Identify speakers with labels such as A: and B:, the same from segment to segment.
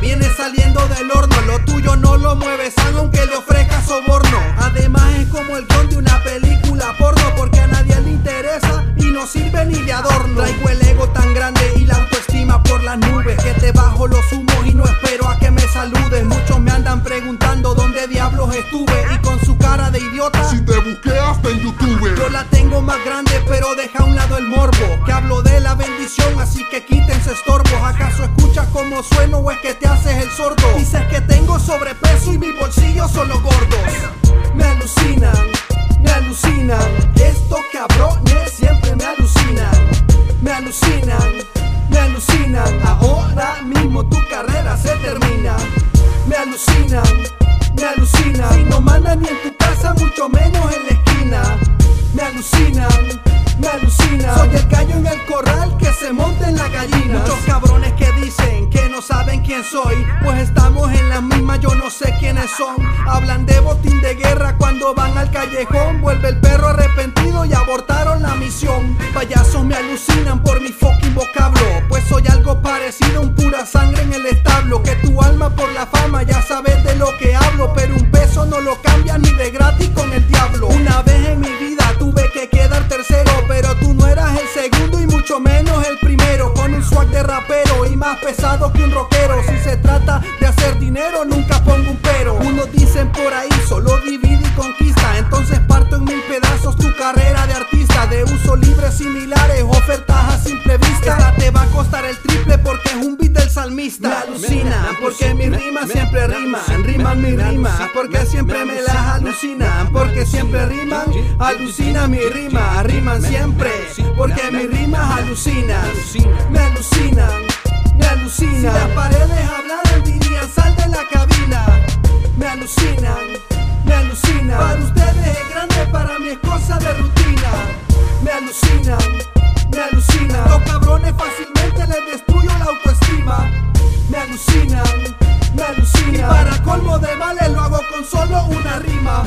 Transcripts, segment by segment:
A: viene saliendo del horno. Lo tuyo no lo mueves, aunque le ofrezca soborno. Además, es como el guion de una película porno, porque a nadie le interesa y no sirve ni de adorno. Traigo el ego tan grande y la autoestima por las nubes. Que te bajo los humos y no espero a que me saludes. Muchos me andan preguntando dónde diablos estuve y con su cara de idiota. Si
B: te busqué hasta en YouTube. Yo
A: la tengo más grande, pero deja a un lado el morbo. Que hablo de la bendición, así que quítense estorbos. ¿Acaso es sueno o es que te haces el sordo? Dices que tengo sobrepeso y mis bolsillos son los gordos. Me alucinan, me alucinan. Estos cabrones siempre me alucinan. Me alucinan, me alucinan. Ahora mismo tu carrera se termina. Me alucinan, me alucinan. Si no mandan ni en tu casa, mucho menos en la esquina. Me alucinan, Hablan de botín de guerra cuando van al callejón. Vuelve el perro arrepentido y abortaron la misión. Payasos me alucinan por mi fucking vocablo. Pues soy algo parecido a un pura sangre en el establo. Que tu alma por la fama ya sabes de lo que hablo. Pero un peso no lo cambia ni de gratis con el diablo. Una vez en mi vida tuve que quedar tercero. Pero tú no eras el segundo y mucho menos el primero. Con un swag de rapero y más pesado que un rockero. Si se trata de hacer dinero, nunca pongo un. Unos dicen por ahí, solo divide y conquista. Entonces parto en mil pedazos tu carrera de artista. De uso libre similares, ofertas a simple vista. Esta te va a costar el triple porque es un beat del salmista. Me alucina, porque mis rimas siempre riman. Riman mis rimas, porque siempre me las alucinan. Porque siempre riman, alucina mi rima. Riman siempre, porque mis rimas alucinan. Me alucinan, me alucinan. Si las alucinan, me alucinan. Para ustedes es grande, para mí es cosa de rutina. Me alucinan, me alucinan. Los cabrones fácilmente les destruyo la autoestima. Me alucinan, me alucinan. Y para colmo de males lo hago con solo una rima.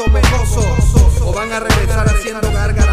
A: O van a regresar haciendo gárgaras